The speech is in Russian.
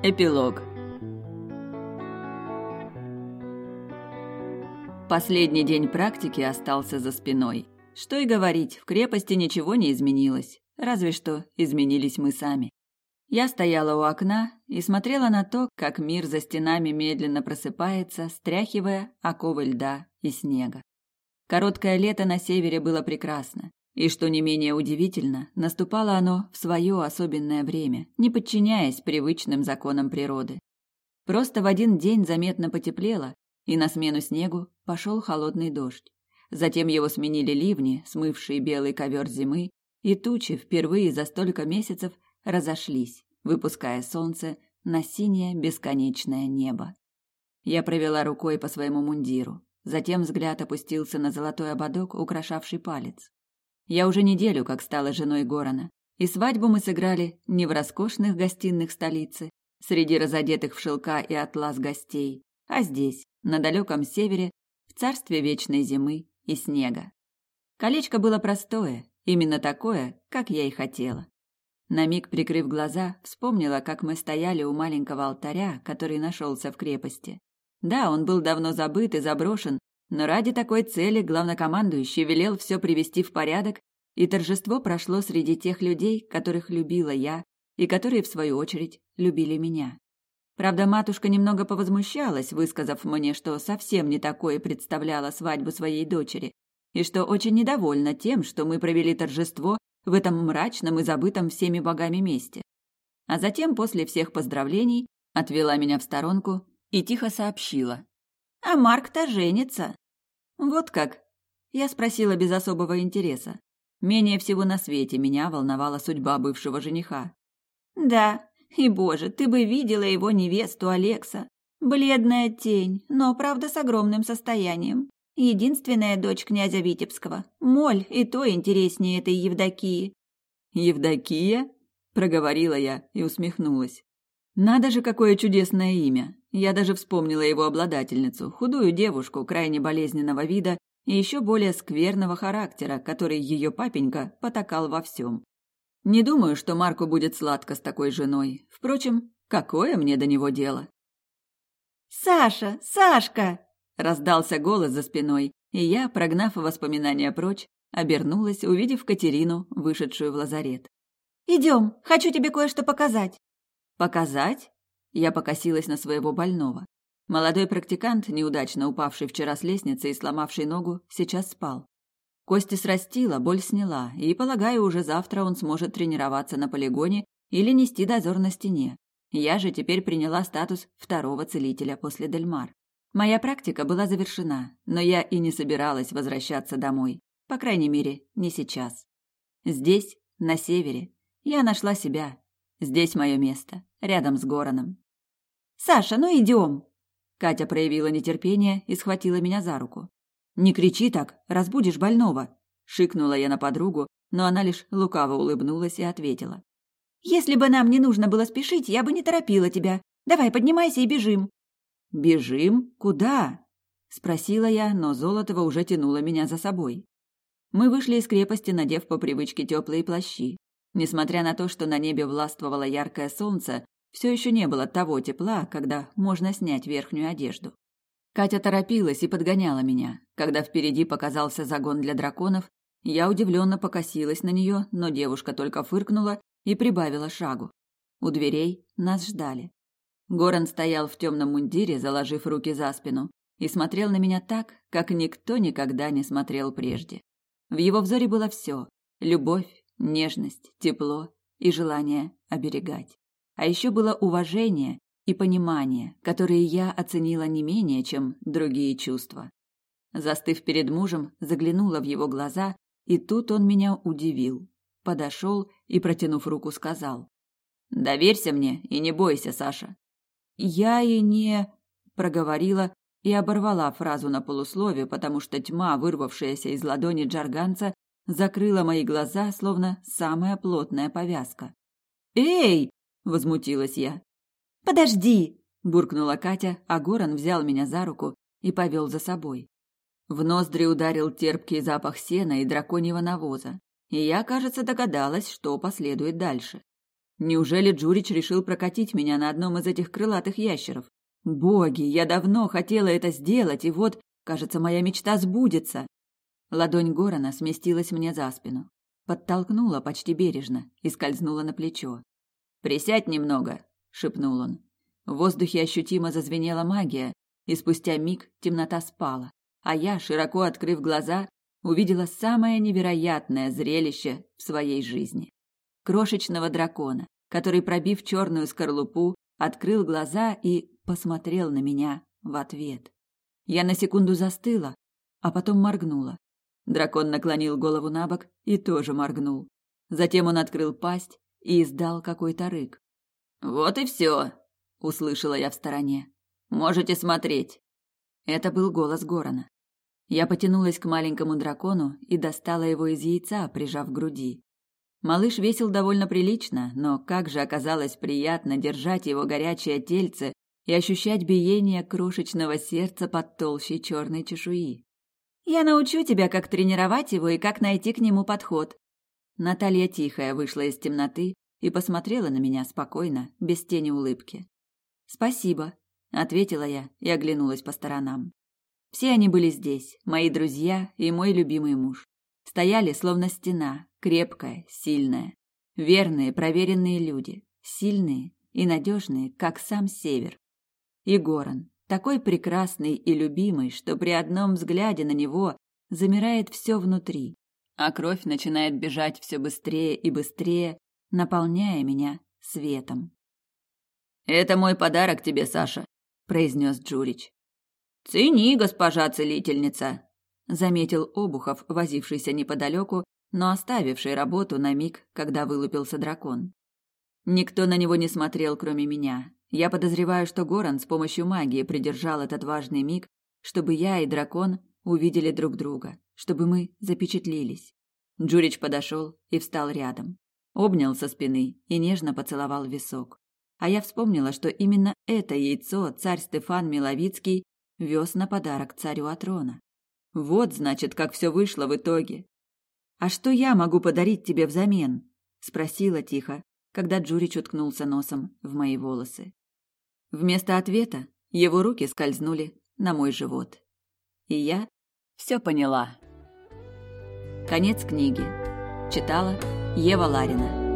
Эпилог Последний день практики остался за спиной. Что и говорить, в крепости ничего не изменилось, разве что изменились мы сами. Я стояла у окна и смотрела на то, как мир за стенами медленно просыпается, стряхивая оковы льда и снега. Короткое лето на севере было прекрасно, и, что не менее удивительно, наступало оно в свое особенное время, не подчиняясь привычным законам природы. Просто в один день заметно потеплело, и на смену снегу пошел холодный дождь. Затем его сменили ливни, смывшие белый ковер зимы, и тучи впервые за столько месяцев разошлись, выпуская солнце на синее бесконечное небо. Я провела рукой по своему мундиру, затем взгляд опустился на золотой ободок, украшавший палец. Я уже неделю как стала женой Горана, и свадьбу мы сыграли не в роскошных гостиных столицы, среди разодетых в шелка и атлас гостей, а здесь, на далеком севере, в царстве вечной зимы и снега. Колечко было простое, именно такое, как я и хотела. На миг прикрыв глаза, вспомнила, как мы стояли у маленького алтаря, который нашелся в крепости. Да, он был давно забыт и заброшен, но ради такой цели главнокомандующий велел все привести в порядок, и торжество прошло среди тех людей, которых любила я, и которые, в свою очередь, любили меня. Правда, матушка немного повозмущалась, высказав мне, что совсем не такое представляла свадьбу своей дочери, и что очень недовольна тем, что мы провели торжество в этом мрачном и забытом всеми богами месте. А затем, после всех поздравлений, отвела меня в сторонку и тихо сообщила. «А Марк-то женится». «Вот как?» Я спросила без особого интереса. Менее всего на свете меня волновала судьба бывшего жениха. «Да, и, боже, ты бы видела его невесту Алекса. Бледная тень, но, правда, с огромным состоянием. Единственная дочь князя Витебского. Моль, и то интереснее этой Евдокии. «Евдокия?» – проговорила я и усмехнулась. «Надо же, какое чудесное имя! Я даже вспомнила его обладательницу, худую девушку крайне болезненного вида и еще более скверного характера, который ее папенька потакал во всем. Не думаю, что Марку будет сладко с такой женой. Впрочем, какое мне до него дело? «Саша! Сашка!» – раздался голос за спиной, и я, прогнав воспоминания прочь, обернулась, увидев Катерину, вышедшую в лазарет. «Идем, хочу тебе кое-что показать». «Показать?» Я покосилась на своего больного. Молодой практикант, неудачно упавший вчера с лестницы и сломавший ногу, сейчас спал. Кости срастила, боль сняла, и, полагаю, уже завтра он сможет тренироваться на полигоне или нести дозор на стене. Я же теперь приняла статус второго целителя после Дельмар. Моя практика была завершена, но я и не собиралась возвращаться домой. По крайней мере, не сейчас. Здесь, на севере, я нашла себя. Здесь мое место, рядом с Гороном. «Саша, ну идем!» Катя проявила нетерпение и схватила меня за руку. «Не кричи так, разбудишь больного!» Шикнула я на подругу, но она лишь лукаво улыбнулась и ответила. «Если бы нам не нужно было спешить, я бы не торопила тебя. Давай, поднимайся и бежим». «Бежим? Куда?» Спросила я, но Золотова уже тянула меня за собой. Мы вышли из крепости, надев по привычке теплые плащи. Несмотря на то, что на небе властвовало яркое солнце, все еще не было того тепла, когда можно снять верхнюю одежду. Катя торопилась и подгоняла меня. Когда впереди показался загон для драконов, я удивленно покосилась на нее, но девушка только фыркнула и прибавила шагу. У дверей нас ждали. Горан стоял в темном мундире, заложив руки за спину, и смотрел на меня так, как никто никогда не смотрел прежде. В его взоре было все – любовь, нежность, тепло и желание оберегать. А еще было уважение и понимание, которые я оценила не менее, чем другие чувства. Застыв перед мужем, заглянула в его глаза, и тут он меня удивил. Подошел и, протянув руку, сказал. «Доверься мне и не бойся, Саша». «Я и не...» – проговорила и оборвала фразу на полуслове, потому что тьма, вырвавшаяся из ладони джарганца, закрыла мои глаза, словно самая плотная повязка. «Эй!» – возмутилась я. «Подожди!» – буркнула Катя, а Горан взял меня за руку и повел за собой. В ноздри ударил терпкий запах сена и драконьего навоза, и я, кажется, догадалась, что последует дальше. Неужели Джурич решил прокатить меня на одном из этих крылатых ящеров? Боги, я давно хотела это сделать, и вот, кажется, моя мечта сбудется. Ладонь Горана сместилась мне за спину, подтолкнула почти бережно и скользнула на плечо. «Присядь немного», — шепнул он. В воздухе ощутимо зазвенела магия, и спустя миг темнота спала, а я, широко открыв глаза, увидела самое невероятное зрелище в своей жизни. Крошечного дракона, который, пробив черную скорлупу, открыл глаза и посмотрел на меня в ответ. Я на секунду застыла, а потом моргнула. Дракон наклонил голову на бок и тоже моргнул. Затем он открыл пасть и издал какой-то рык. «Вот и все!» — услышала я в стороне. «Можете смотреть!» Это был голос Горана. Я потянулась к маленькому дракону и достала его из яйца, прижав к груди. Малыш весил довольно прилично, но как же оказалось приятно держать его горячее тельце и ощущать биение крошечного сердца под толщей черной чешуи. «Я научу тебя, как тренировать его и как найти к нему подход». Наталья тихая вышла из темноты и посмотрела на меня спокойно, без тени улыбки. «Спасибо», — ответила я и оглянулась по сторонам. Все они были здесь, мои друзья и мой любимый муж. Стояли, словно стена, крепкая, сильная. Верные, проверенные люди, сильные и надежные, как сам север. И Горан, такой прекрасный и любимый, что при одном взгляде на него замирает все внутри, а кровь начинает бежать все быстрее и быстрее, наполняя меня светом. «Это мой подарок тебе, Саша», – произнес Джурич. «Цени, госпожа целительница», — заметил Обухов, возившийся неподалеку, но оставивший работу на миг, когда вылупился дракон. Никто на него не смотрел, кроме меня. Я подозреваю, что Горан с помощью магии придержал этот важный миг, чтобы я и дракон увидели друг друга, чтобы мы запечатлились. Джурич подошел и встал рядом. Обнял со спины и нежно поцеловал висок. А я вспомнила, что именно это яйцо царь Стефан Миловицкий вез на подарок царю Атрона. Вот, значит, как все вышло в итоге. «А что я могу подарить тебе взамен?» – спросила тихо, когда Джурич уткнулся носом в мои волосы. Вместо ответа его руки скользнули на мой живот. И я все поняла. Конец книги. Читала Ева Ларина.